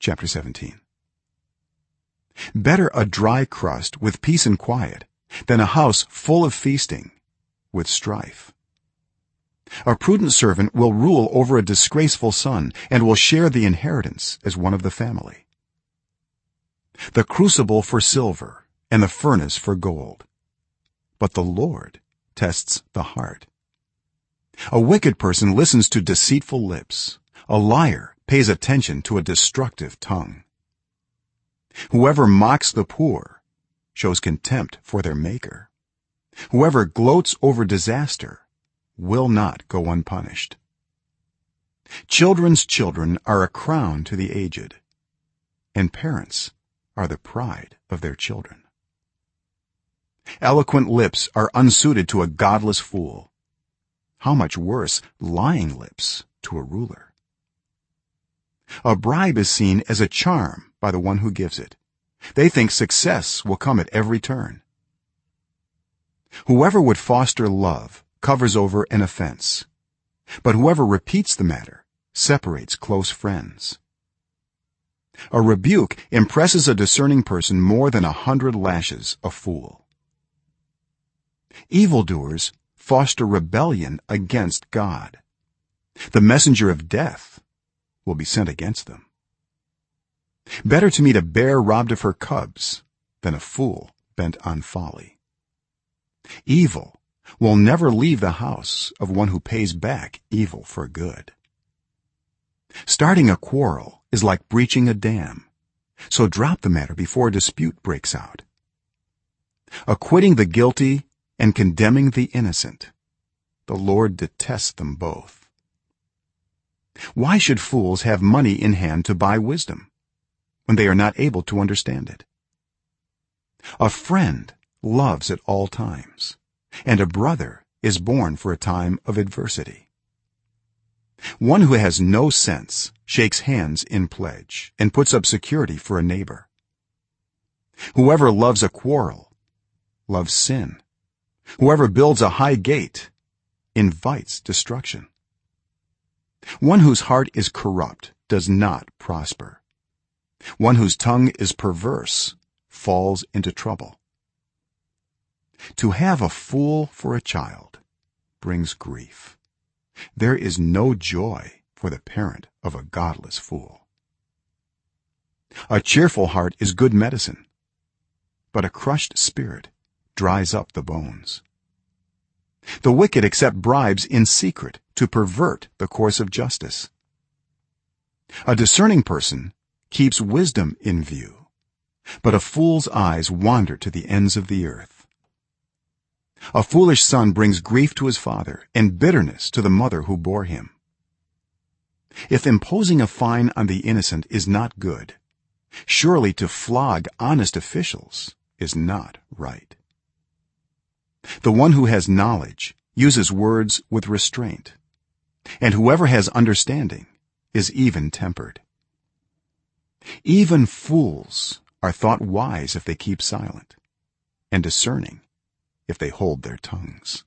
chapter 17 better a dry crust with peace and quiet than a house full of feasting with strife. A prudent servant will rule over a disgraceful son and will share the inheritance as one of the family. The crucible for silver and the furnace for gold. But the lord tests the heart. A wicked person listens to deceitful lips. A liar pays attention to a destructive tongue. Whoever mocks the poor shows contempt for their maker. Whoever gloats over disaster will not go unpunished. Children's children are a crown to the aged and parents are the pride of their children. Eloquent lips are unsuited to a godless fool. How much worse lying lips to a ruler a bribe is seen as a charm by the one who gives it. They think success will come at every turn. Whoever would foster love covers over an offense. But whoever repeats the matter separates close friends. A rebuke impresses a discerning person more than a hundred lashes a fool. Evildoers foster rebellion against god. The messenger of death will be sent against them. Better to meet a bear robbed of her cubs than a fool bent on folly. Evil will never leave the house of one who pays back evil for good. Starting a quarrel is like breaching a dam so drop the matter before a dispute breaks out. Acquitting the guilty and condemning the innocent the lord detests them both why should fools have money in hand to buy wisdom when they are not able to understand it? A friend loves at all times and a brother is born for a time of adversity. One who has no sense shakes hands in pledge and puts up security for a neighbor. Whoever loves a quarrel loves sin. Whoever builds a high gate invites destruction one whose heart is corrupt does not prosper. One whose tongue is perverse falls into trouble. To have a fool for a child brings grief. There is no joy for the parent of a godless fool. A cheerful heart is good medicine but a crushed spirit dries up the bones the wicked accept bribes in secret to pervert the course of justice. A discerning person keeps wisdom in view but a fool's eyes wander to the ends of the earth. A foolish son brings grief to his father and bitterness to the mother who bore him. If imposing a fine on the innocent is not good surely to flog honest officials is not right the one who has knowledge uses words with restraint and whoever has understanding is even tempered. Even fools are thought wise if they keep silent and discerning if they hold their tongues